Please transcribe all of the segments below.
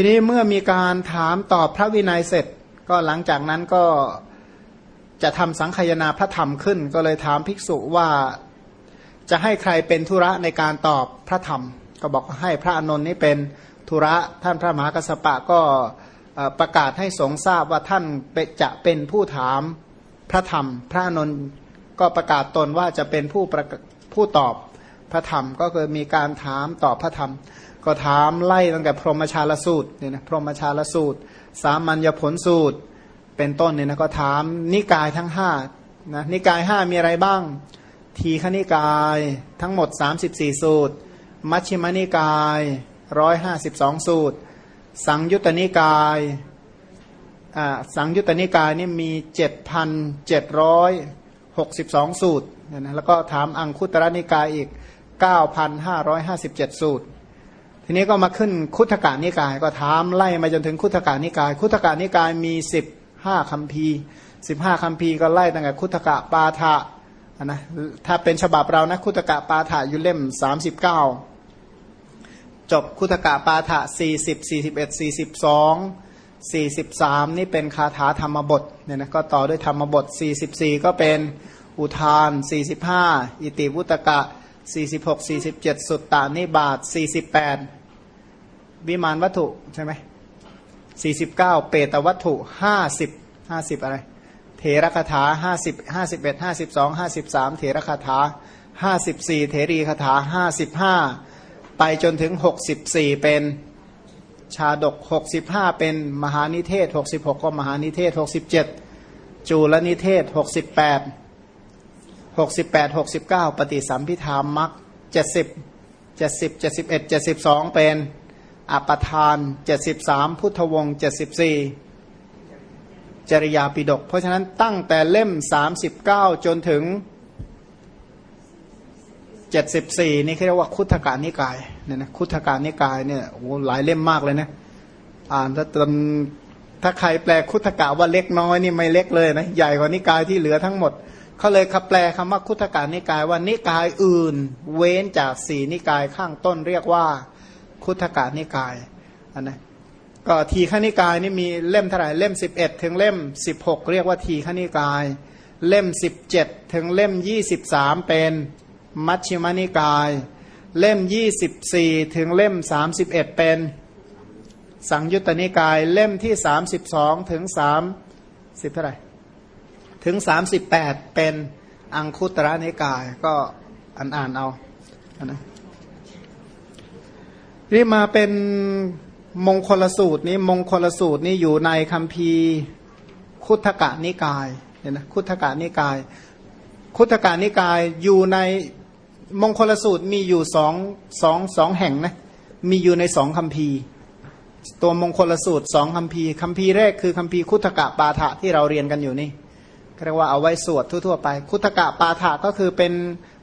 ทีนี้เมื่อมีการถามตอบพระวินัยเสร็จ ก็หลังจากนั้นก็จะทำสังขยนาพระธรรมขึ้น ก็เลยถามภิกษุว่าจะให้ใครเป็นธุระในการตอบพระธรรม ก็บอกให้พระอนนท์นี่เป็นธุระท่านพระมหากัสปะก็ประกาศให้สงทราบว่าท่านจะเป็นผู้ถามพระธรรม พระอนนท์ก็ประกาศตนว่าจะเป็นผู้ผู้ตอบพระธรรม ก็คือมีการถามตอบพระธรรม ก็ถามไล่ตั้งแต่พรหมชาลสูตรเนี่ยนะพรหมชาลสูตร สามัญญผลสูตร เป็นต้นเนี่ยนะก็ถามนิกายทั้งห้านะนิกายห้ามีอะไรบ้าง ทีฆนิกายทั้งหมด 34 สูตร มัชฌิมนิกาย 152 สูตร สังยุตตนิกายสังยุตตนิกายนี่มี 7,762 สูตรเนี่ยนะแล้วก็ถามอังคุตรนิกายอีก 9,557 สูตร ทีนี้ก็มาขึ้นคุถกานิกาย ก็ถามไล่มาจนถึงคุถกานิกาย คุถกานิกายมี10ห้าคำพีสิบห้าคำพีก็ไล่ตั้งแต่คุตกะปาฐะนะถ้าเป็นฉบับเรานะคุตกะปาฐะอยู่เล่มสามสิบเก้าจบคุตกะปาฐะสี่สิบสี่สิบเอ็ดสี่สิบสองสี่สิบสามนี่เป็นคาถาธรรมบทเนี่ยนะก็ต่อด้วยธรรมบทสี่สิบสี่ก็เป็นอุทานสี่สิบห้าอิติวุตกะสี่สิบหกสี่สิบเจ็ดสุตตานิบาตสี่สิบแปด วิมานวัตถุใช่ไหมสี่สิบเก้าเปตวัตถุห้าสิบห้าสิบอะไร เถระคาถาห้าสิบห้าสิบเอ็ดห้าสิบสองห้าสิบสามเถระคาถาห้าสิบสี่เถรีคาถาห้าสิบห้าไปจนถึงหกสิบสี่เป็นชาดกหกสิบห้าเป็นมหานิเทศหกสิบหกก็มหานิเทศหกสิบเจ็ดจูลนิเทศหกสิบแปดหกสิบแปดหกสิบเก้าปฏิสัมพิธามักเจ็ดสิบเจ็ดสิบเจ็ดสิบเอ็ดเจ็ดสิบสองเป็น อปทานเจ็ดสิบสามพุทธวงศ์เจ็ดสิบสี่จริยาปิดก เพราะฉะนั้นตั้งแต่เล่มสามสิบเก้าจนถึงเจ็ดสิบสี่นี่เรียกว่าคุถการนิกายเนี่ยนะคุถการนิกายเนี่ยโอ้หลายเล่มมากเลยนะอ่านถ้าตนถ้าใครแปลคุถกาว่าเล็กน้อยนี่ไม่เล็กเลยนะใหญ่กว่านิกายที่เหลือทั้งหมดเขาเลยขับแปลคำว่าคุถการนิกายว่านิกายอื่น เว้นจากสี่นิกายข้างต้นเรียกว่า คุถกานิกายอันนะก็ทีฆนิกายนี่มีเล่มเท่าไหร่เล่มสิบเอ็ดถึงเล่มสิบหกเรียกว่าทีฆนิกาย เล่มสิบเจ็ดถึงเล่มยี่สิบสามเป็นมัชฌิมานิกาย เล่มยี่สิบสี่ถึงเล่มสามสิบเอ็ดเป็นสังยุตตนิกาย เล่มที่สามสิบสองถึงสามสิบเท่าไหร่ถึงสามสิบแปดเป็นอังคุตระนิกาย ก็อ่านอ่านเอาอันนะ นี่มาเป็นมงคลสูตรนี้มงคลสูตรนี้อยู่ในคัมภีร์คุถกะนิกายเนี่ยนะคุถกะนิกาย คุถกะนิกายอยู่ในมงคลสูตรมีอยู่สองสองสองแห่งนะมีอยู่ในสองคัมภีร์ ตัวมงคลสูตรสองคัมภีร์คัมภีร์แรกคือคัมภีร์คุถกะปาฐะที่เราเรียนกันอยู่นี่เรียกว่าเอาไว้สวดทั่วๆไป คุถกะปาฐะก็คือเป็น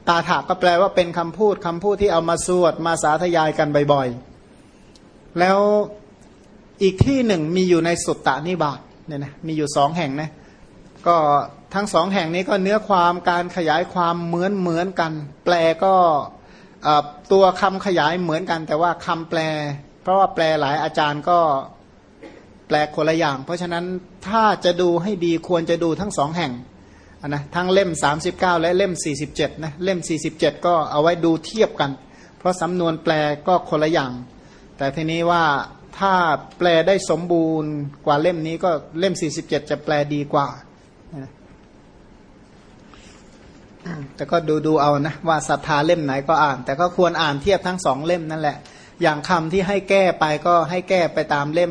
ตาถาก็แปลว่าเป็นคำพูดคำพูดที่เอามาสวดมาสาธยายกันบ่อยๆ แล้วอีกที่หนึ่งมีอยู่ในสุตตานิบาตเนี่ยนะมีอยู่สองแห่งนะก็ทั้งสองแห่งนี้ก็เนื้อความการขยายความเหมือนเหมือนกัน แปลก็ตัวคำขยายเหมือนกัน แต่ว่าคำแปล เพราะว่าแปลหลายอาจารย์ก็แปลคนละอย่าง เพราะฉะนั้นถ้าจะดูให้ดีควรจะดูทั้งสองแห่ง นะทั้งเล่ม 39 และเล่ม 47นะเล่ม 47 ก็เอาไว้ดูเทียบกัน เพราะสำนวนแปลก็คนละอย่าง แต่ทีนี้ว่าถ้าแปลได้สมบูรณ์กว่าเล่มนี้ก็เล่ม 47 จะแปลดีกว่าแต่ก็ดูดูเอานะว่าศรัทธาเล่มไหนก็อ่าน แต่ก็ควรอ่านเทียบทั้งสองเล่มนั่นแหละ อย่างคำที่ให้แก้ไปก็ให้แก้ไปตามเล่ม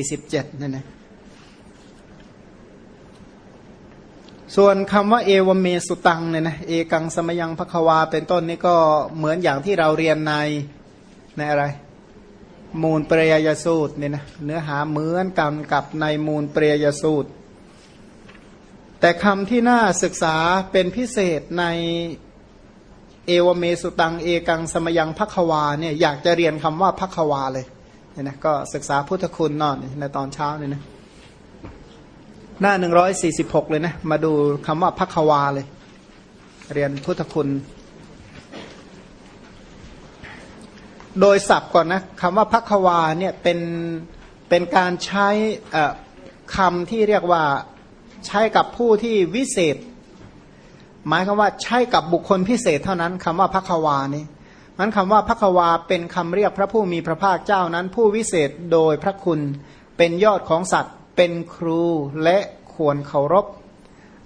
47นั่นนะ ส่วนคำว่าเอวเมสุตังเนี่ยนะเอกังสมยังพะควาเป็นต้นนี่ก็เหมือนอย่างที่เราเรียนในในอะไร มูลเปรยยสูตรเนี่ยนะเนื้อหาเหมือนกันกับในมูลเปรยยสูตร แต่คำที่น่าศึกษาเป็นพิเศษในเอวเมสุตังเอกังสมยังพักวาเนี่ยอยากจะเรียนคำว่าพักวาเลยเนี่ยนะก็ศึกษาพุทธคุณนอนในตอนเช้าเนี่ยนะ หน้าหนึ่งร้อยสี่สิบหกเลยนะ มาดูคำว่าพักวาเลย เรียนพุทธคุณ โดยศัพท์ก่อนนะคำว่าพักวาเนี่ยเป็นเป็นการใช้คำที่เรียกว่าใช้กับผู้ที่วิเศษ หมายคำว่าใช้กับบุคคลพิเศษเท่านั้นคำว่าพักวานี่มันคำว่าพักวาเป็นคำเรียกพระผู้มีพระภาคเจ้านั้น ผู้วิเศษโดยพระคุณเป็นยอดของสัตว์ เป็นครูและควรเคารพ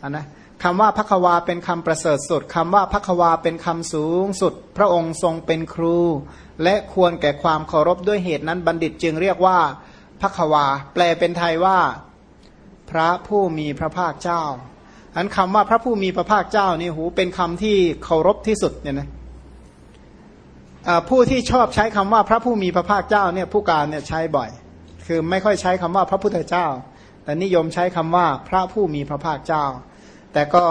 นนะคำว่าพักวาเป็นคำประเสริฐสุดคำว่าพักวาเป็นคำสูงสุด พระองค์ทรงเป็นครู และควรแก่ความเคารพด้วยเหตุนั้นบัณฑิตจึงเรียกว่าพักวา แปลเป็นไทยว่า พระผู้มีพระภาคเจ้าอันคำว่าพระผู้มีพระภาคเจ้านี่หูเป็นคำที่เคารพที่สุดเนี่ยนะผู้ที่ชอบใช้คำว่าพระผู้มีพระภาคเจ้าเนี่ยผู้การเนี่ยใช้บ่อย คือไม่ค่อยใช้คำว่าพระพุทธเจ้า แต่นิยมใช้คำว่าพระผู้มีพระภาคเจ้า แต่ก็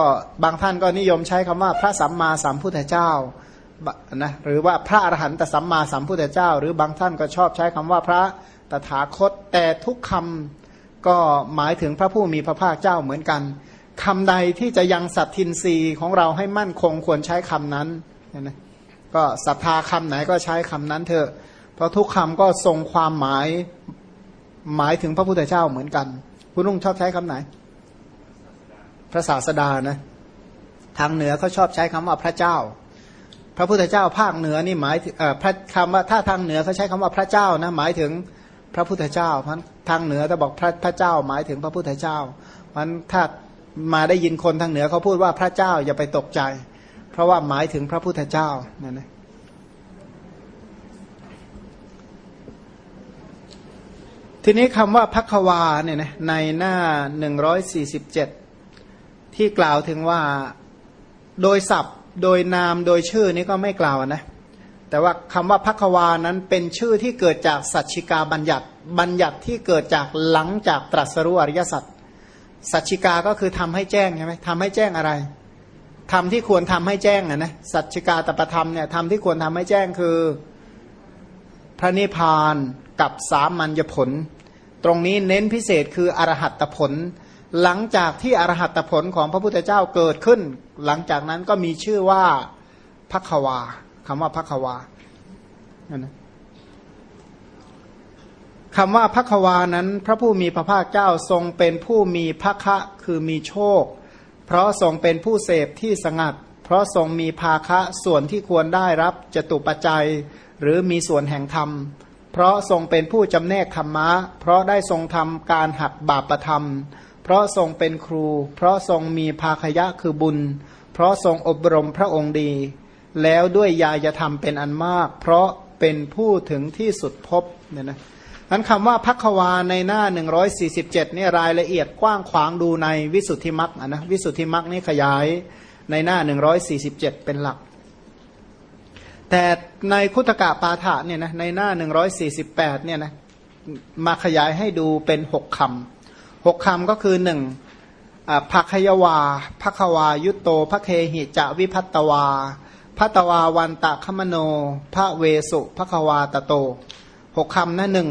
บางท่านก็นิยมใช้คำว่าพระสัมมาสัมพุทธเจ้านะหรือว่าพระอรหันตสัมมาสัมพุทธเจ้า หรือบางท่านก็ชอบใช้คำว่าพระตถาคต แต่ทุกคำก็หมายถึงพระผู้มีพระภาคเจ้าเหมือนกันคำใดที่จะยังสัตทินรีของเราให้มั่นคงควรใช้คำนั้นนะก็ศรัทธาคำไหนก็ใช้คำนั้นเถอะ เพราะทุกคำก็ทรงความหมาย หมายถึงพระพุทธเจ้าเหมือนกัน คุณลุงชอบใช้คำไหน พระศาสดานะ ทางเหนือเขาชอบใช้คำว่าพระเจ้า พระพุทธเจ้าภาคเหนือนี่หมายพระคำว่าถ้าทางเหนือเขาใช้คำว่าพระเจ้านะหมายถึงพระพุทธเจ้าพราะทางเหนือจะบอกพระพระเจ้าหมายถึงพระพุทธเจ้ามันถ้ามาได้ยินคนทางเหนือเขาพูดว่าพระเจ้าอย่าไปตกใจ เพราะว่าหมายถึงพระพุทธเจ้านั่นนะ ทีนี้คำว่าพักวาเนี่ยนะในหน้าหนึ่งร้อยสี่สิบเจ็ดที่กล่าวถึงว่าโดยศัพท์ โดยนามโดยชื่อนี้ก็ไม่กล่าวนะ แต่ว่าคำว่าพักวานั้นเป็นชื่อที่เกิดจากสัจชิกาบัญญัติ บัญญัติที่เกิดจากหลังจากตรัสรู้อริยสัจสัจชิกาก็คือทำให้แจ้งใช่ไหมทำให้แจ้งอะไรทำที่ควรทำให้แจ้งนะนะสัจชิกาตประธรรมเนี่ยทำที่ควรทำให้แจ้งคือพระนิพพานกับสามัญญผล ตรงนี้เน้นพิเศษคืออรหัตผล หลังจากที่อรหัตผลของพระพุทธเจ้าเกิดขึ้น หลังจากนั้นก็มีชื่อว่าพักวาคำว่าพักวานะคำว่าพักวานั้น พระผู้มีพระภาคเจ้าทรงเป็นผู้มีพระคะคือมีโชค เพราะทรงเป็นผู้เสพที่สงัด เพราะทรงมีภาคะส่วนที่ควรได้รับจตุปัจจัย หรือมีส่วนแห่งธรรม เพราะทรงเป็นผู้จำแนกธรรมะ เพราะได้ทรงทำการหักบาปประธรรม เพราะทรงเป็นครู เพราะทรงมีภาคยะคือบุญ เพราะทรงอบรมพระองค์ดี แล้วด้วยยายธรรมเป็นอันมาก เพราะเป็นผู้ถึงที่สุดพบเนี่ยนะนั้นคำว่าพักวาในหน้า 147นี่รายละเอียดกว้างขวางดูในวิสุทธิมรรคนะวิสุทธิมรรคนี่ขยายในหน้า 147 เป็นหลัก แต่ในคุตกะปาฐะเนี่ยนะในหน้า 148เนี่ยนะมาขยายให้ดูเป็นหกคำหกคำก็คือหนึ่งภักยวาภักวายุตโตพระเคหิจะวิพัตวาพัตวาวันตะคมโน พระเวสุภักวาตโตหกคำนะหนึ่ง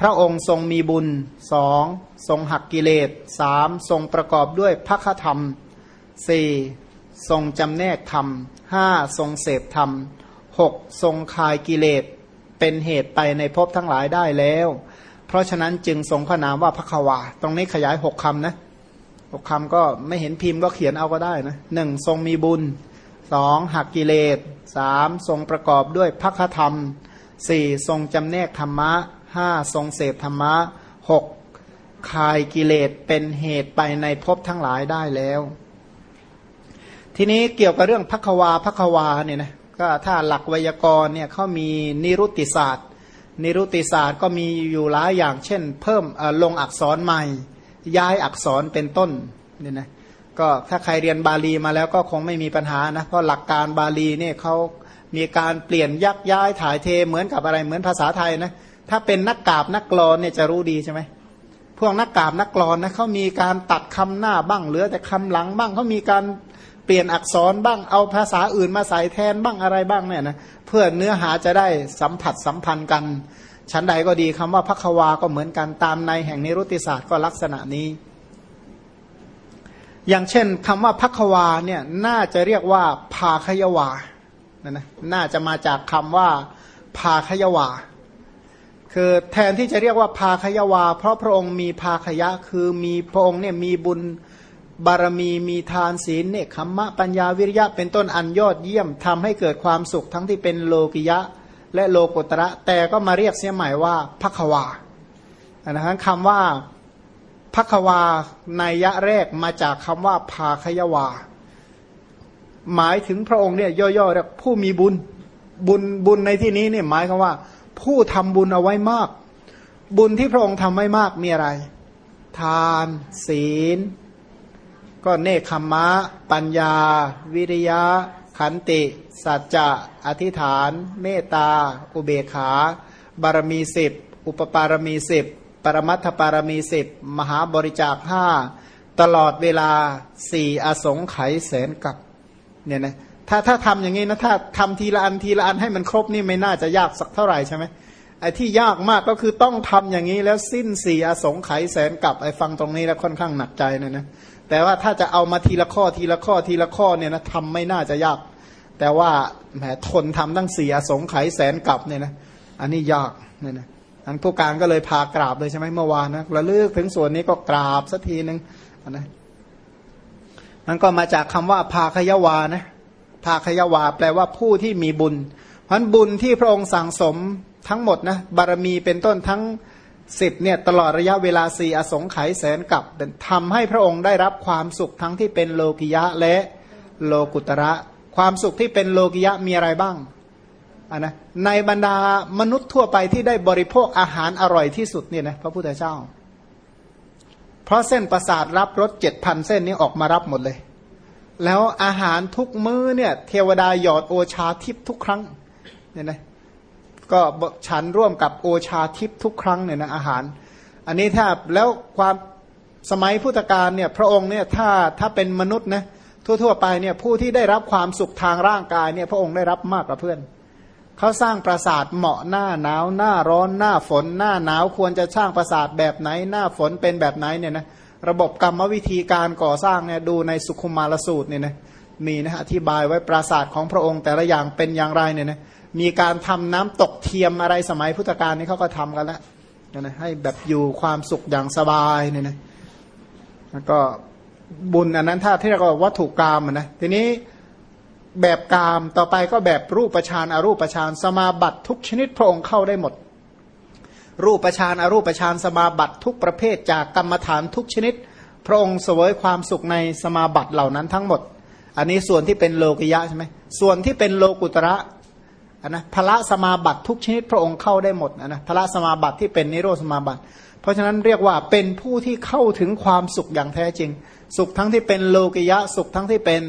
พระองค์ทรงมีบุญสองทรงหักกิเลสสามทรงประกอบด้วยพระคธรรมสี่ทรงจำแนกธรรมห้าทรงเสพธรรม หกทรงคายกิเลสเป็นเหตุไปในภพทั้งหลายได้แล้ว เพราะฉะนั้นจึงทรงพระนามว่าพระควา ตรงนี้ขยายหกคำนะหกคำก็ไม่เห็นพิมพ์ก็เขียนเอาก็ได้นะหนึ่งทรงมีบุญสองหักกิเลสสามทรงประกอบด้วยพระธรรมสี่ทรงจำแนกธรรมะห้าทรงเสพธรรมะหกคายกิเลสเป็นเหตุไปในภพทั้งหลายได้แล้ว ทีนี้เกี่ยวกับเรื่องพักวาพักวาเนี่ยนะ ก็ถ้าหลักไวยากรณ์เนี่ยเขามีนิรุติศาสตร์ นิรุติศาสตร์ก็มีอยู่หลายอย่างเช่น เพิ่มลงอักษรใหม่ ย้ายอักษรเป็นต้นเนี่ยนะก็ถ้าใครเรียนบาลีมาแล้วก็คงไม่มีปัญหานะเพราะหลักการบาลีเนี่ยเขามีการเปลี่ยนยักย้ายถ่ายเทเหมือนกับอะไรเหมือนภาษาไทยนะถ้าเป็นนักกาบนักกรอนเนี่ยจะรู้ดีใช่ไหมพวกนักกาบนักกรอนนะเขามีการตัดคำหน้าบ้างเหลือแต่คำหลังบ้างเขามีการ เปลี่ยนอักษรบ้างเอาภาษาอื่นมาใส่แทนบ้างอะไรบ้างเนี่ยนะเพื่อเนื้อหาจะได้สัมผัสสัมพันธ์กัน ชั้นใดก็ดีคำว่าพักวาก็เหมือนกันตามในแห่งนิรุติศาสตร์ก็ลักษณะนี้ อย่างเช่นคำว่าพักวาเนี่ยน่าจะเรียกว่าภาคยวานะนะน่าจะมาจากคำว่าภาคยวาคือแทนที่จะเรียกว่าภาคยวา เพราะพระองค์มีภาคยะคือมีพระองค์เนี่ยมีบุญ บารมีมีทานศีลเนคขมมะปัญญาวิริยะเป็นต้นอันยอดเยี่ยมทำให้เกิดความสุขทั้งที่เป็นโลกิยะ และโลกุตระ แต่ก็มาเรียกเสียใหม่ว่าพักวานะฮะคำว่าพักวาในยะแรกมาจากคำว่าภาคยวา หมายถึงพระองค์เนี่ยย่อๆเรียกผู้มีบุญบุญบุญในที่นี้เนี่ยหมายคำว่า ผู้ทำบุญเอาไว้มาก บุญที่พระองค์ทำไว้มากมีอะไร ทาน ศีล ก็เนคขมะ ปัญญา วิริยะ ขันติ สัจจะ อธิษฐาน เมตตา อุเบกขา บารมีสิบ อุปปารมีสิบ ปรมัตถปารมีสิบ มหาบริจาคห้า ตลอดเวลาสี่อสงไขยแสนกับเนี่ยนะถ้าถ้าทำอย่างนี้นะถ้าทำทีละอันทีละอันให้มันครบนี่ไม่น่าจะยากสักเท่าไหร่ใช่ไหมไอ้ที่ยากมากก็คือต้องทำอย่างนี้แล้วสิ้นสี่อสงไขยแสนกับไอ้ฟังตรงนี้แล้วค่อนข้างหนักใจนะนะ แต่ว่าถ้าจะเอามาทีละข้อทีละข้อทีละข้อเนี่ยนะทำไม่น่าจะยาก แต่ว่าแหมทนทำตั้งเสี่อสงไขแสนกลับเนี่ยนะอันนี้ยากเนี่ยนะอันผู้การก็เลยพากราบเลยใช่ไหมเมื่อวานนะระลึกถึงส่วนนี้ก็กราบสักทีหนึ่งนะมันก็มาจากคำว่าพาคยวานะภาคยวา แปลว่าผู้ที่มีบุญเพราะบุญที่พระองค์สั่งสมทั้งหมดนะบารมีเป็นต้นทั้ง สิบเนี่ยตลอดระยะเวลาสี่อสงไขยแสนกับทำให้พระองค์ได้รับความสุขทั้งที่เป็นโลกิยะและโลกุตระ ความสุขที่เป็นโลกิยะมีอะไรบ้างอะนะในบรรดามนุษย์ทั่วไปที่ได้บริโภคอาหารอร่อยที่สุดเนี่ยนะพระพุทธเจ้า เพราะเส้นประสาทรับรสเจ็ดพันเส้นนี้ออกมารับหมดเลย แล้วอาหารทุกมื้อเนี่ยเทวดาหยอดโอชาทิพทุกครั้งเนี่ยนะ ก็ฉันร่วมกับโอชาทิพทุกครั้งเนี่ยนะอาหาร อันนี้ถ้าแล้วความสมัยพุทธกาลเนี่ยพระองค์เนี่ยถ้าถ้าเป็นมนุษย์นะทั่วๆไปเนี่ยผู้ที่ได้รับความสุขทางร่างกายเนี่ยพระองค์ได้รับมากกว่าเพื่อนเขาสร้างปราสาทเหมาะหน้าหนาวหน้าร้อนหน้าฝนหน้าหนาวควรจะสร้างปราสาทแบบไหน หน้าฝนเป็นแบบไหนเนี่ยนะระบบกรรมวิธีการก่อสร้างเนี่ยดูในสุขุมารสูตรเนี่ยนะมีนะอธิบายไว้ปราสาทของพระองค์แต่ละอย่างเป็นอย่างไรเนี่ยนะ มีการทำน้ำตกเทียมอะไรสมัยพุทธกาลนี่เขาก็ทำกันแล้วนะให้แบบอยู่ความสุขอย่างสบายเนี่ยนะแล้วก็บุญอันนั้นถ้าที่เรียกว่าวัตถุกรรมนะทีนี้แบบกามต่อไปก็แบบรูปฌานอารูปฌานสมาบัติทุกชนิดพระองค์เข้าได้หมด รูปฌานอรูปฌานสมาบัติทุกประเภทจากกรรมฐานทุกชนิด พระองค์เสวยความสุขในสมาบัติเหล่านั้นทั้งหมด อันนี้ส่วนที่เป็นโลกิยะใช่ไหมส่วนที่เป็นโลกุตระ นนะพระสมาบัติทุกชนิดพระองค์เข้าได้หมดนะพระสมาบัติที่เป็นนิโรธสมาบัติ เพราะฉะนั้นเรียกว่าเป็นผู้ที่เข้าถึงความสุขอย่างแท้จริง สุขทั้งที่เป็นโลกิยะสุขทั้งที่เป็น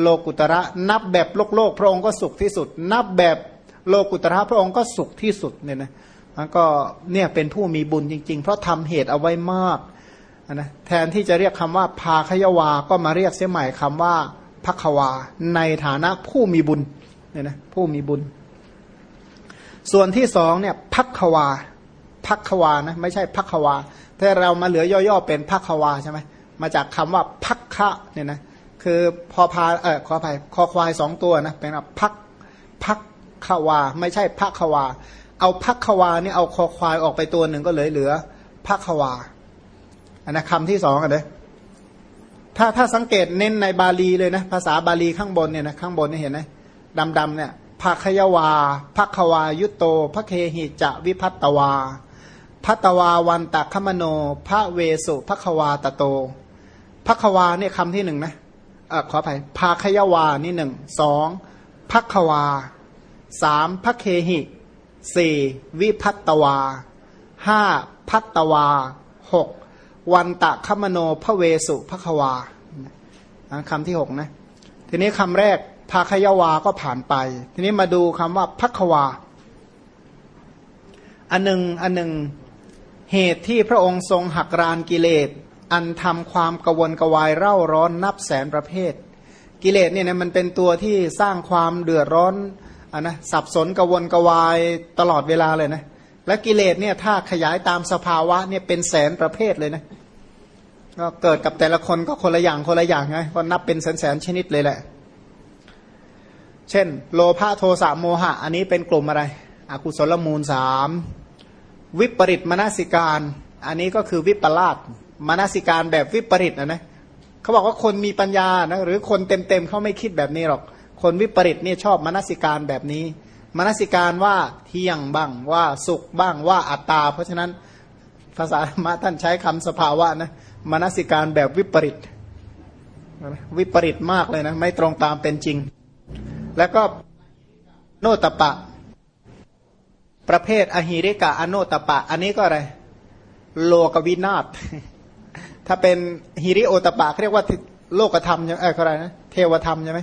โลกุตระ นับแบบโลกโลกพระองค์ก็สุขที่สุด นับแบบโลกุตระพระองค์ก็สุขที่สุดเนี่ยนะมันก็เนี่ยเป็นผู้มีบุญจริง ๆ เพราะทำเหตุเอาไว้มากนะแทนที่จะเรียกคำว่าพาคยวา ก็มาเรียกเสียใหม่คำว่าพักวา ในฐานะผู้มีบุญเนี่ยนะผู้มีบุญ ส่วนที่สองเนี่ยพักวาพักวานะไม่ใช่พักวาถ้าเรามาเหลือย่อๆเป็นพักวาใช่ไหมมาจากคำว่าพักคะเนี่ยนะคือพอพาเออขออภัยคอควายสองตัวนะเป็นพักพักขวา ไม่ใช่พักขวา เอาพักควานี่เอาคอควายออกไปตัวหนึ่งก็เลยเหลือพักควาอันนะคำที่สองอะเด้ถ้าถ้าสังเกตเน้นในบาลีเลยนะ ภาษาบาลีข้างบนเนี่ยนะข้างบนนี่เห็นไหมดำดำเนี่ย ภาคยวาพักควายุตโตพระเคหิจะวิพัตตวาพัตวาวันตะคมโนพระเวสุพักวาตโตพักวาเนี่ยคำที่หนึ่งนะอขออภัยภาคยวานี่หนึ่งสองพักวาสามพระเคหิสี่วิพัตตวาห้าพัตตวาหกวันตะคมโนพระเวสุพระควาคำที่หกนะ ทีนี้คำแรก ภาคยวาก็ผ่านไป ทีนี้มาดูคำว่าพักวา อันหนึ่งอันหนึ่งเหตุที่พระองค์ทรงหักรานกิเลส อันทำความกวนกวายเร่าร้อนนับแสนประเภท กิเลสเนี่ยนะมันเป็นตัวที่สร้างความเดือดร้อนอะนะสับสนกวนกวายตลอดเวลาเลยนะและกิเลสเนี่ยถ้าขยายตามสภาวะเนี่ยเป็นแสนประเภทเลยนะก็เกิดกับแต่ละคนก็คนละอย่างคนละอย่างไงก็นับเป็นแสนแสนชนิดเลยแหละ เช่น โลภะโทสะโมหะ อันนี้เป็นกลุ่มอะไร อกุศลมูลสามวิปริตมนสิการ อันนี้ก็คือวิปลาสมนสิการแบบวิปริตนะนะเขาบอกว่าคนมีปัญญานะหรือคนเต็มๆเขาไม่คิดแบบนี้หรอก คนวิปริตเนี่ยชอบมนสิการแบบนี้ มนสิการว่าเที่ยงบ้างว่าสุขบ้างว่าอัตตา เพราะฉะนั้นภาษาธรรมะท่านใช้คำสภาวะนะมนสิการแบบวิปริตวิปริตมากเลยนะ ไม่ตรงตามเป็นจริง แล้วก็โนตปะ ประเภทอหิริกะอโนตปะ อันนี้ก็อะไร โลกวินาศถ้าเป็นฮิริโอตปะเรียกว่าโลกธรรมใช่ไหมเอออะไรนะเทวธรรมใช่ไหม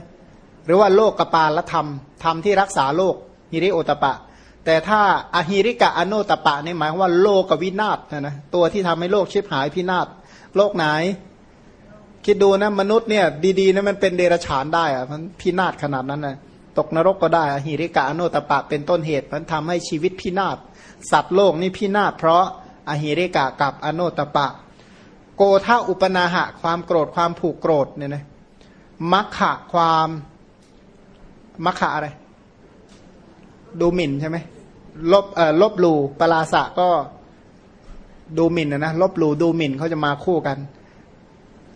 หรือว่าโลกกปาลธรรมธรรมที่รักษาโลกฮิริโอตปะ แต่ถ้าอหิริกะอโนตปะนี่หมายว่าโลกวินาศนะนะตัวที่ทำให้โลกชิบหายพินาศโลกไหน คิดดูนะมนุษย์เนี่ยดีๆนะมันเป็นเดรัจฉานได้อะมันพินาศขนาดนั้นนะตกนรกก็ได้อหิริกะอโนตปะเป็นต้นเหตุมันทำให้ชีวิตพินาศสัตว์โลกนี่พินาศเพราะอหิริกะกับอโนตปะ โกธาอุปนาหะ ความโกรธความผูกโกรธเนี่ยนะมัคคะความมัคคะอะไร ดูหมิ่นใช่ไหมลบเอ่อลบลูปลาสะก็ดูหมิ่นนะนะลบลูดูหมิ่นเขาจะมาคู่กัน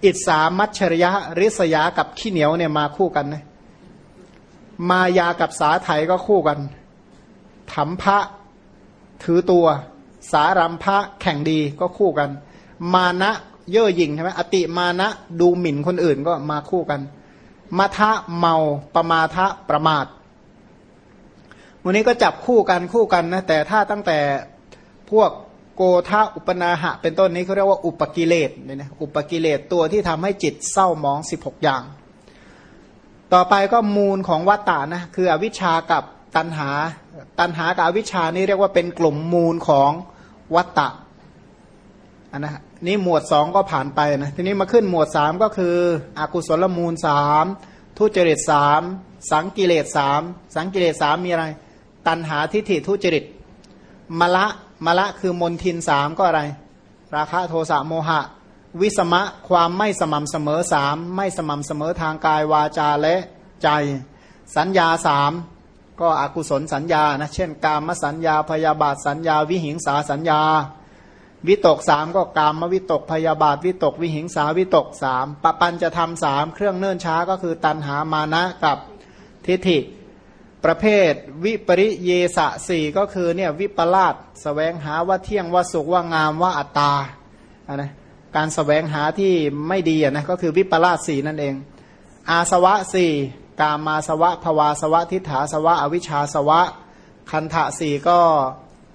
อิสามัชชริยะริษยากับขี้เหนียวเนี่ยมาคู่กันนะมายากับสาไถก็คู่กันถมพระถือตัว สารัมพระแข่งดีก็คู่กัน มานะเย่อหยิ่งใช่ไหมอติมานะดูหมิ่นคนอื่นก็มาคู่กันมัทะเมาประมาทะประมาทวันนี้ก็จับคู่กันคู่กันนะแต่ถ้าตั้งแต่พวก กธาอุปนาหะ เป็นต้นนี้เขาเรียกว่าอุปกิเลสเนี่ยนะอุปกิเลสตัวที่ทำให้จิตเศร้ามองสิบหกอย่าง ต่อไปก็มูลของวัตตานะคืออวิชากับตันหา ตันหากับอวิชานี่เรียกว่าเป็นกลุ่มมูลของวัตตะอันนะนี่หมวดสองก็ผ่านไปนะทีนี้มาขึ้นหมวดสามก็คืออกุศลมูลสามทุจริตสามสังกิเลสสามสังกิเลสสามมีอะไร ตันหาทิฏฐิทุจริตมละ มละคือมนทินสามก็อะไร ราคะโทสะโมหะ วิสมะความไม่สม่ำเสมอสามไม่สม่ำเสมอทางกายวาจาและใจ สัญญาสามก็อกุศลสัญญานะเช่น กามสัญญาพยาบาทสัญญา วิหิงสาสัญญา วิตกสามก็กามมวิตกพยาบาทวิตก วิหิงสาวิตกสามปปัญจะทำสามเครื่องเนื่นช้าก็คือตันหามานะกับทิฏฐิ ประเภทวิปริเยสะสี่ก็คือเนี่ยวิปลาสแสวงหาว่าเที่ยงว่าสุขว่างามว่าอัตตาอะนะการสแสวงหาที่ไม่ดีนะก็คือวิปลาสสี่นั่นเอง อาสวะสี่กามาสวะภวาสวะทิฏฐาสวะ อวิชชาสวะ คันธะสี่ก็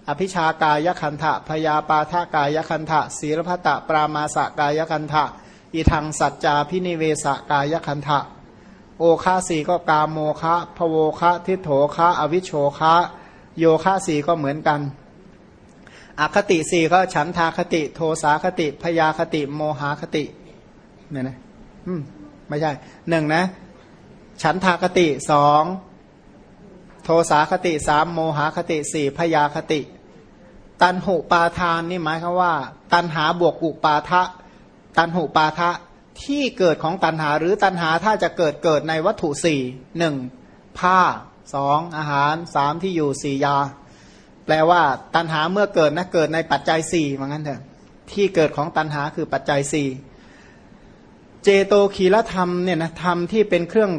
อภิชากายคันทะพยาปาทากายคันทะศีลพัตะปรามาสกายคันทะอีทางสัจจาพินิเวสกายคันทะ โอคาสีก็กามโมคะพโวคะทิโถคะอวิชโชคะ โยคะสีก็เหมือนกันอคติสีก็ฉันทาคติ โทสาคติพยาคติ โมหาคติเนี่ยนะอืมไม่ใช่หนึ่งนะ ฉันทาคติสองโทสาคติสามโมหคติสี่พยาคติ ตันหุปาทานนี่หมายคือว่า ตันหาบวกอุปาทะ ตันหุปาทะ ที่เกิดของตันหาหรือตันหาถ้าจะเกิดเกิดในวัตถุสี่หนึ่งผ้าสองอาหารสามที่อยู่สี่ยา แปลว่าตันหาเมื่อเกิดนะเกิดในปัจจัยสี่เหมือนกันเถอะที่เกิดของตันหาคือปัจจัยสี่เจโตคีรธรรมเนี่ยนะธรรมที่เป็นเครื่อง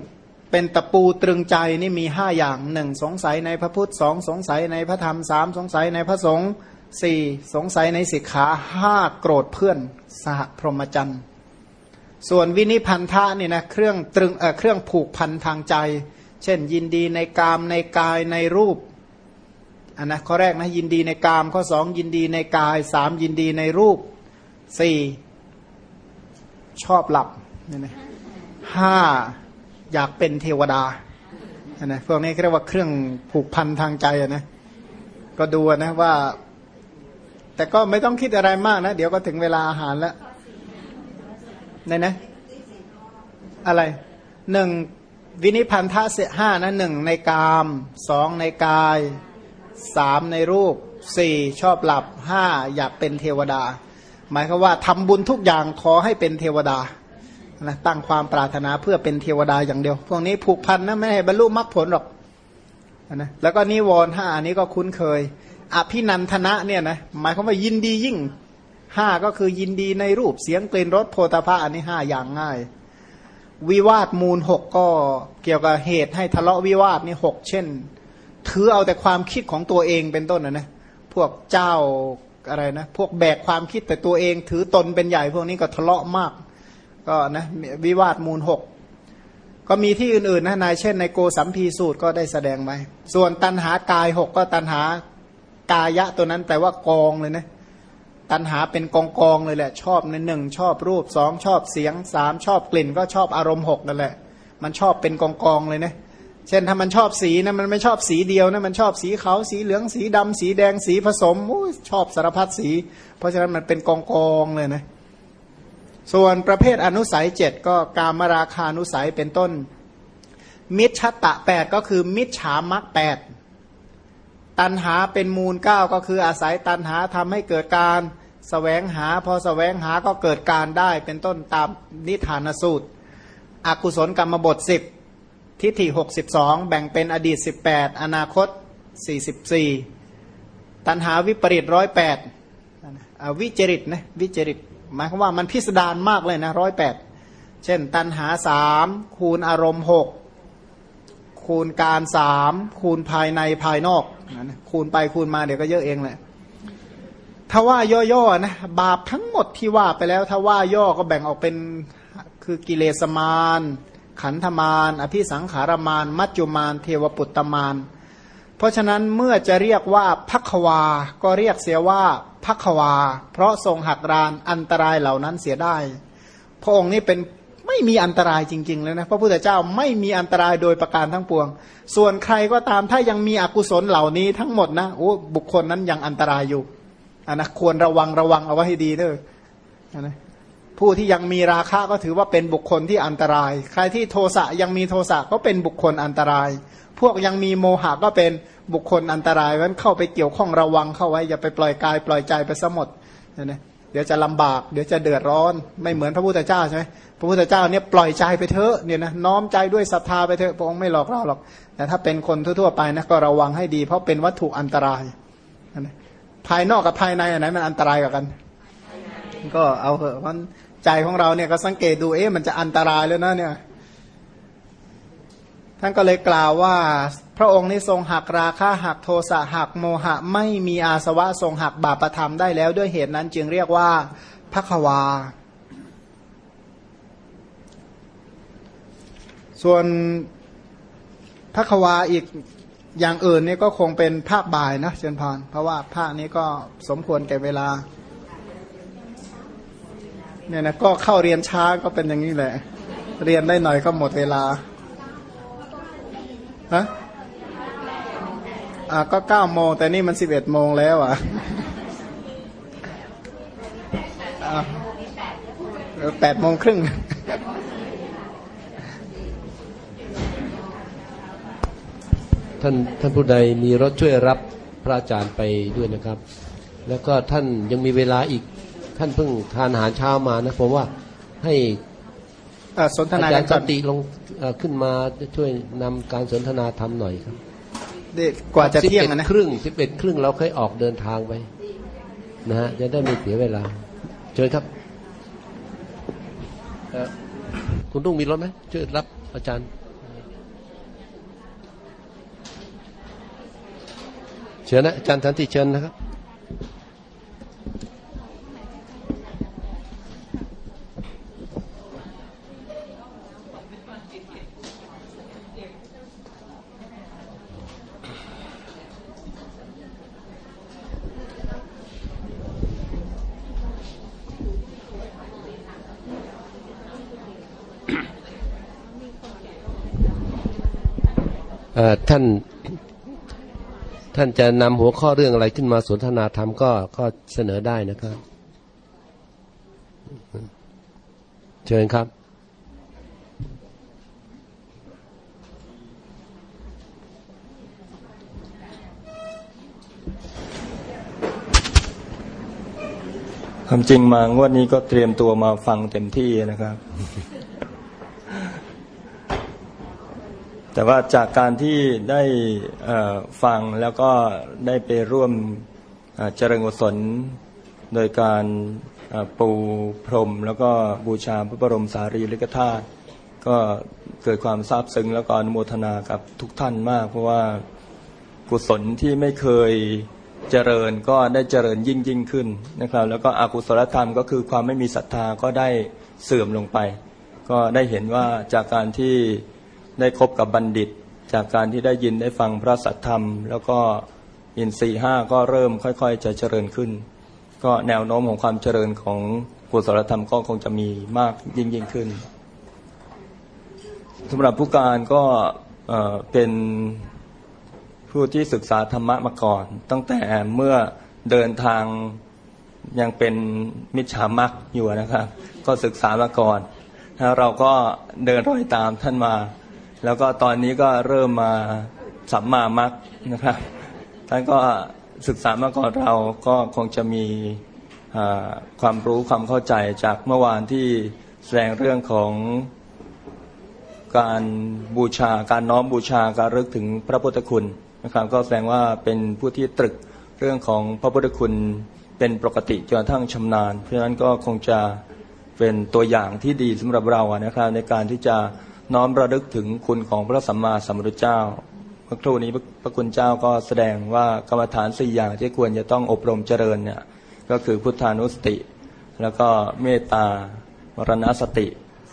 เป็นตะปูตรึงใจนี่มีห้าอย่างหนึ่งสงสัยในพระพุทธสองสงสัยในพระธรรมสามสงสัยในพระสงฆ์สี่สงสัยในสิกขาห้าโกรธเพื่อนสหพรหมจรรย์ ส่วนวินิพันธะนี่นะเครื่องตรึงเอ่อเครื่องผูกพันทางใจ เช่น ยินดีในกามในกายในรูปอันนะข้อแรกนะยินดีในกามข้อสองยินดีในกายสามยินดีในรูปสี่ชอบหลับนี่นะห้าอยากเป็นเทวดาอันะพวกนี้เรียกว่าเครื่องผูกพันทางใจนะก็ดูนะว่า แต่ก็ไม่ต้องคิดอะไรมากนะ เดี๋ยวก็ถึงเวลาอาหารแล้ว นนะอะไรหนึ่งวินิพันธะเสห้านะหนึ่งในกามสองในกายสามในรูปสี่ชอบหลับห้าอยากเป็นเทวดา หมายคือว่าทำบุญทุกอย่างขอให้เป็นเทวดานะตั้งความปรารถนาเพื่อเป็นเทวดาอย่างเดียว พวกนี้ผูกพันนะไม่ให้บรรลุมรรคผลหรอกนะแล้วก็นิวรณ์ห้าอันนี้ก็คุ้นเคย อภินันทนะเนี่ยนะหมายความว่ายินดียิ่ง ห้าก็คือยินดีในรูปเสียงกลิ่นรสโพธาภะอันนี้ห้าอย่างง่าย วิวาทมูลหกก็เกี่ยวกับเหตุให้ทะเลาะวิวาทนี่หกเช่น ถือเอาแต่ความคิดของตัวเองเป็นต้นนะนะพวกเจ้าอะไรนะพวกแบกความคิดแต่ตัวเองถือตนเป็นใหญ่พวกนี้ก็ทะเลาะมาก ก็นะวิวาทมูลหกก็มีที่อื่นๆนะนายเช่นในโกสัมพีสูตรก็ได้แสดงไว้ส่วนตันหากายหกก็ตันหากายะตัวนั้นแปลว่ากองเลยนะ ตันหาเป็นกองกองเลยแหละ ชอบในหนึ่งชอบรูปสองชอบเสียงสามชอบกลิ่น ก็ชอบอารมณ์หกนั่นแหละ มันชอบเป็นกองกองเลยนะเช่นถ้ามันชอบสีนะมันไม่ชอบสีเดียวนะมันชอบสีขาวสีเหลืองสีดำสีแดงสีผสมชอบสารพัดสี เพราะฉะนั้นมันเป็นกองกองเลยนะส่วนประเภทอนุสัยเจ็ดก็การมราคานุสัยเป็นต้น มิจฉตะแปดก็คือมิจฉามักแปดตันหาเป็นมูลเก้าก็คืออาศัยตันหาทำให้เกิดการ สแสวงหา พอสแสวงหาก็เกิดการได้เป็นต้นตามนิทานสูตร อกุศลกรรมบทสิบทิฏฐิหกสิบสองแบ่งเป็นอดีตสิบแปดอนาคตสี่สิบสี่ตันหาวิปริตร้อยแปดวิจริตนะวิจริตหมายความว่ามันพิสดารมากเลยนะร้อยแปดเช่น ตันหาสามคูณอารมณ์หกคูณการสามคูณภายในภายนอก คูณไปคูณมาเดี๋ยวก็เยอะเองแหละ ถ้าว่าย่อๆนะบาปทั้งหมดที่ว่าไปแล้ว ถ้าว่าย่อก็แบ่งออกเป็นคือกิเลสมารขันธมารอภิสังขารมารมัจจุมารเทวปุตตมารเพราะฉะนั้นเมื่อจะเรียกว่าพักวา ก็เรียกเสียว่าพักวา เพราะทรงหักรานอันตรายเหล่านั้นเสียได้ พระองค์นี้เป็นไม่มีอันตรายจริงๆเลยนะพระพุทธเจ้าไม่มีอันตรายโดยประการทั้งปวง ส่วนใครก็ตามถ้ายังมีอกุศลเหล่านี้ทั้งหมดนะโอ้บุคคลนั้นยังอันตรายอยู่ อันนะควรระวังระวังเอาไว้ให้ดีเด้อนะผู้ที่ยังมีราคะก็ถือว่าเป็นบุคคลที่อันตราย ใครที่โทสะยังมีโทสะก็เป็นบุคคลอันตราย พวกยังมีโมหะก็เป็นบุคคลอันตรายเพราะนั้นเข้าไปเกี่ยวข้องระวังเข้าไว้อย่าไปปล่อยกายปล่อยใจไปสมดนะเดี๋ยวจะลำบากเดี๋ยวจะเดือดร้อน ไม่เหมือนพระพุทธเจ้าใช่ไหมพระพุทธเจ้าเนี่ยปล่อยใจไปเถอะเนี่ยนะน้อมใจด้วยศรัทธาไปเถอะพระองค์ไม่หลอกเราหรอกแต่ถ้าเป็นคนทั่วๆไปนะก็ระวังให้ดี เพราะเป็นวัตถุอันตราย ภายนอกกับภายในอันไหนมันอันตรายกว่ากัน ก็เอาเถอะเพราะใจของเราเนี่ยก็สังเกตดูเอ๊ะมันจะอันตรายแล้วนะเนี่ยท่านก็เลยกล่าวว่า พระองค์นี้ทรงหักราคาหักโทสะหักโมหะ ไม่มีอาสวะทรงหักบาปธรรมได้แล้วด้วยเหตุนั้นจึงเรียกว่าพระควา ส่วนพระควาอีก อย่างอื่นนี่ก็คงเป็นภาคบ่ายนะเชนพรเพราะว่าภาคนี้ก็สมควรแก่เวลาเนี่ยนะก็เข้าเรียนช้าก็เป็นอย่างนี้แหละ เรียนได้หน่อยก็หมดเวลาฮะอ่าก็เก้าโมงแต่นี่มันสิบเอ็ดโมงแล้วอะแปดโมงครึ่ง ท่านท่านผู้ใดมีรถช่วยรับพระอาจารย์ไปด้วยนะครับ แล้วก็ท่านยังมีเวลาอีกท่านเพิ่งทานอาหารเช้ามานะผมว่าให้สนทนาอาจารย์สติลงขึ้นมาช่วยนำการสนทนาทำหน่อยครับกว่าจะเที่ยงนะครึ่งสิบเอ็ดครึ่งเราเคยออกเดินทางไปนะฮะจะได้ไม่เสียเวลาเชิญครับคุณต้องมีรถไหมช่วยรับอาจารย์ เชิญนะอาจารย์ทันทีเชิญนะครับท่าน ท่านจะนำหัวข้อเรื่องอะไรขึ้นมาสนทนาธรรมก็ก็เสนอได้นะครับ เชิญครับความจริงมางวดนี้ก็เตรียมตัวมาฟังเต็มที่นะครับ แต่ว่าจากการที่ได้ฟังแล้วก็ได้ไปร่วมเจริญกุศลโดยการปูพรม แล้วก็บูชาพระบรมสารีริกธาตุก็เกิดความซาบซึ้งแล้วก็อนุโมทนากับทุกท่านมาก เพราะว่ากุศลที่ไม่เคยเจริญก็ได้เจริญยิ่งยิ่งขึ้นนะครับ แล้วก็อกุศลธรรมก็คือความไม่มีศรัทธาก็ได้เสื่อมลงไป ก็ได้เห็นว่าจากการที่ ได้คบกับบัณฑิต จากการที่ได้ยินได้ฟังพระสัทธรรม แล้วก็อินทรีห้าก็เริ่มค่อย ๆ จะเจริญขึ้น ก็แนวโน้มของความเจริญของกุศลธรรมก็คงจะมีมากยิ่งยิ่งขึ้นสำหรับผู้การก็เอ่อเป็นผู้ที่ศึกษาธรรมะมาก่อน ตั้งแต่เมื่อเดินทางยังเป็นมิจฉามักอยู่นะครับ ก็ศึกษามาก่อน แล้วเราก็เดินรอยตามท่านมา แล้วก็ตอนนี้ก็เริ่มมาสัมมามักนะครับท่านก็ศึกษามาก่อนเราก็คงจะมีความรู้ความเข้าใจจากเมื่อวานที่แสดงเรื่องของการบูชาการน้อมบูชาการรึกถึงพระพุทธคุณนะครับ ก็แสดงว่าเป็นผู้ที่ตรึกเรื่องของพระพุทธคุณเป็นปกติจนทั่งชำนาญ เพราะฉะนั้นก็คงจะเป็นตัวอย่างที่ดีสำหรับเราอะนะครับ ในการที่จะ น้อมระลึกถึงคุณของพระสัมมาสัมพุทธเจ้าเมื่อครู่นี้พระคุณเจ้าก็แสดงว่ากรรมฐานสี่อย่างที่ควรจะต้องอบรมเจริญเนี่ยก็คือพุทธานุสติ แล้วก็เมตตามรณสติ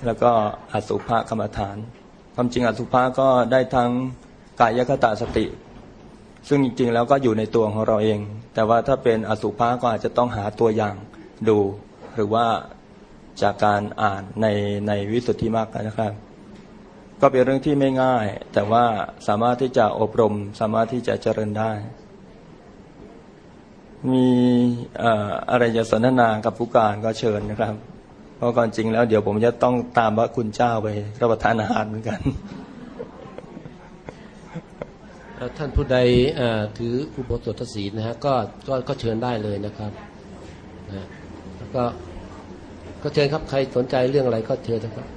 แล้วก็อสุภกรรมฐานความจริงอสุภะก็ได้ทั้งกายคตาสติ ซึ่งจริงๆแล้วก็อยู่ในตัวของเราเอง แต่ว่าถ้าเป็นอสุภะก็อาจจะต้องหาตัวอย่างดู หรือว่าจากการอ่านในในวิสุทธิมรรคนะครับ ก็เป็นเรื่องที่ไม่ง่าย แต่ว่าสามารถที่จะอบรม สามารถที่จะเจริญได้ มีอะไรจะสนทนากับผู้การก็เชิญนะครับ เพราะก่อนจริงแล้วเดี๋ยวผมจะต้องตามพระคุณเจ้าไปรับประทานอาหารเหมือนกันท่านผู้ใดเอ่อถืออุโบสถศีลนะฮะก็ก็ก็เชิญได้เลยนะครับนะฮะแล้วก็ก็เชิญครับใครสนใจเรื่องอะไรก็เชิญนะครับ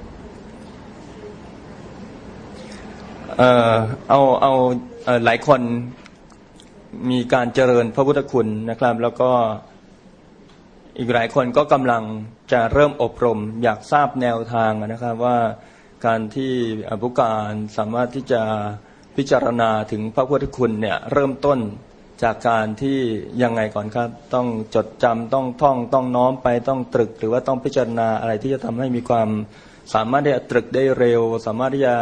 เอ่อเอาเอาเอ่อหลายคนมีการเจริญพระพุทธคุณนะครับ แล้วก็อีกหลายคนก็กำลังจะเริ่มอบรม อยากทราบแนวทางนะครับว่าการที่ผู้การสามารถที่จะพิจารณาถึงพระพุทธคุณเนี่ยเริ่มต้นจากการที่ยังไงก่อนครับ ต้องจดจำต้องท่องต้องน้อมไปต้องตรึก หรือว่าต้องพิจารณาอะไรที่จะทำให้มีความสามารถที่จะตรึกได้เร็ว สามารถที่จะ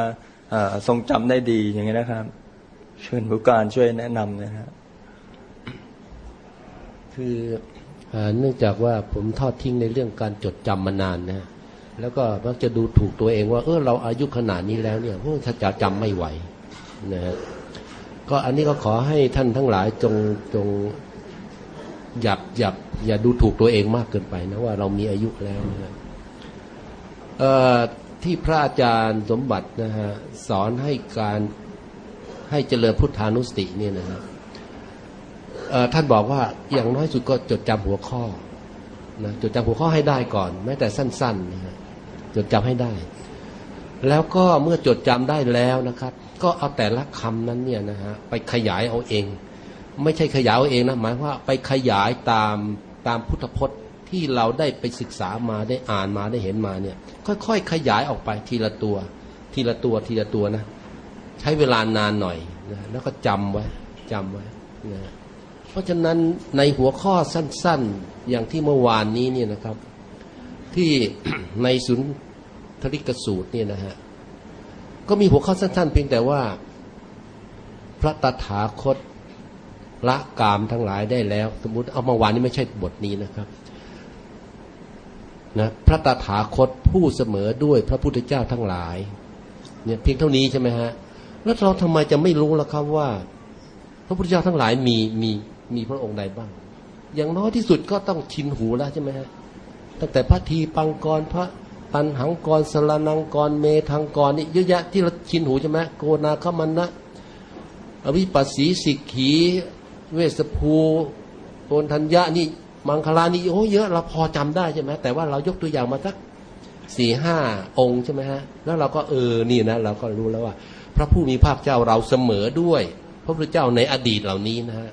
ทรงจำได้ดีอย่างนี้นะครับ เชิญผู้การช่วยแนะนำนะครับคือเอ่อเนื่องจากว่าผมทอดทิ้งในเรื่องการจดจำมานานนะแล้วก็มักจะดูถูกตัวเองว่า เออเราอายุขนาดนี้แล้วเนี่ยโอ้ถ้าจะจำไม่ไหวนะฮะก็อันนี้ก็ขอให้ท่านทั้งหลายจงจงอย่าอย่าอย่าดูถูกตัวเองมากเกินไปนะว่าเรามีอายุแล้วนะฮะเอ่อ ที่พระอาจารย์สมบัตินะฮะสอนให้การให้เจริญพุทธานุสติเนี่ยนะครับท่านบอกว่าอย่างน้อยสุดก็จดจำหัวข้อนะจดจำหัวข้อให้ได้ก่อน แม้แต่สั้นๆนะฮะจดจำให้ได้ แล้วก็เมื่อจดจำได้แล้วนะครับ ก็เอาแต่ละคำนั้นเนี่ยนะฮะไปขยายเอาเอง ไม่ใช่ขยายเอาเองนะหมายว่าไปขยายตามตามพุทธพจน์ ที่เราได้ไปศึกษามาได้อ่านมาได้เห็นมาเนี่ย ค่อยๆขยายออกไปทีละตัว ทีละตัวทีละตัวนะ ใช้เวลานานหน่อยนะแล้วก็จำไว้จำไว้นะเพราะฉะนั้นในหัวข้อสั้นๆ อย่างที่เมื่อวานนี้เนี่ยนะครับ ที่ในสุนทริกสูตรเนี่ยนะฮะก็มีหัวข้อสั้นๆ เพียงแต่ว่า พระตถาคตละกามทั้งหลายได้แล้ว สมมติเอามื่อวานนี้ไม่ใช่บทนี้นะครับ นะพระตถาคตผู้เสมอด้วยพระพุทธเจ้าทั้งหลาย เนี่ยเพียงเท่านี้ใช่ไหมฮะ แล้วเราทำไมจะไม่รู้ล่ะครับว่า พระพุทธเจ้าทั้งหลายมีมีมีพระองค์ใดบ้าง อย่างน้อยที่สุดก็ต้องชินหูแล้วใช่ไหมฮะตั้งแต่พระทีปังกรพระตันหังกรสลานังกรเมทังกรนี่เยอะแยะที่เราชินหูใช่ไหมโกนาคมันนะอวิปัสสีสิกขี เวสภูโอนธัญญะนี่ มังคลานี่โอ้เยอะเราพอจำได้ใช่ไหมแต่ว่าเรายกตัวอย่างมาสักสี่ห้าองค์ใช่ไหมฮะ แล้วเราก็เออนี่นะเราก็รู้แล้วว่า พระผู้มีภาคเจ้าเราเสมอด้วย พระพุทธเจ้าในอดีตเหล่านี้นะฮะ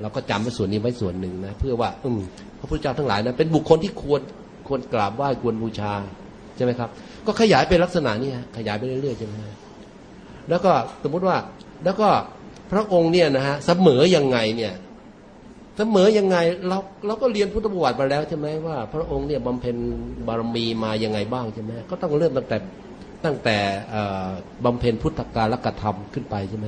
เราก็จำไว้ส่วนนี้ไว้ส่วนหนึ่งนะ เพื่อว่า อืมพระพุทธเจ้าทั้งหลายนะเป็นบุคคลที่ควรควรกราบไหว้ควรบูชาใช่ไหมครับ ก็ขยายเป็นลักษณะนี้ขยายไปเรื่อยๆใช่ไหมฮะแล้วก็สมมุติว่าแล้วก็พระองค์เนี่ยนะฮะเสมอยังไงเนี่ย เสมอยังไงเราเราก็เรียนพุทธประวัติมาแล้วใช่ไหมว่า พระองค์เนี่ยบำเพ็ญบารมีมายังไงบ้างใช่ไหมก็ต้องเริ่มตั้งแต่ตั้งแต่บำเพ็ญพุทธกาลกธรรมขึ้นไปใช่ไหม